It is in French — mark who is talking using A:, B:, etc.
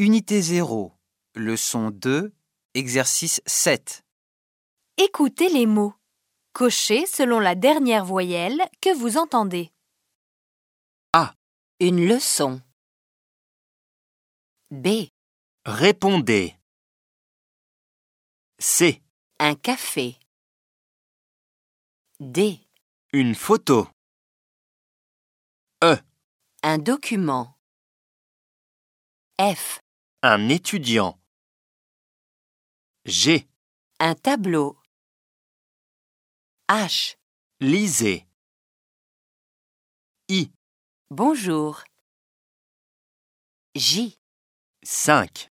A: Unité 0, leçon 2, exercice 7.
B: Écoutez les mots. Cochez selon la dernière voyelle que vous entendez.
C: Une leçon. B.
D: Répondez. C.
C: Un café. D.
D: Une photo.
C: Un document. F.
D: Un étudiant. G.
C: Un tableau. H.
D: Lisez. I.
C: Bonjour. J.
D: 5.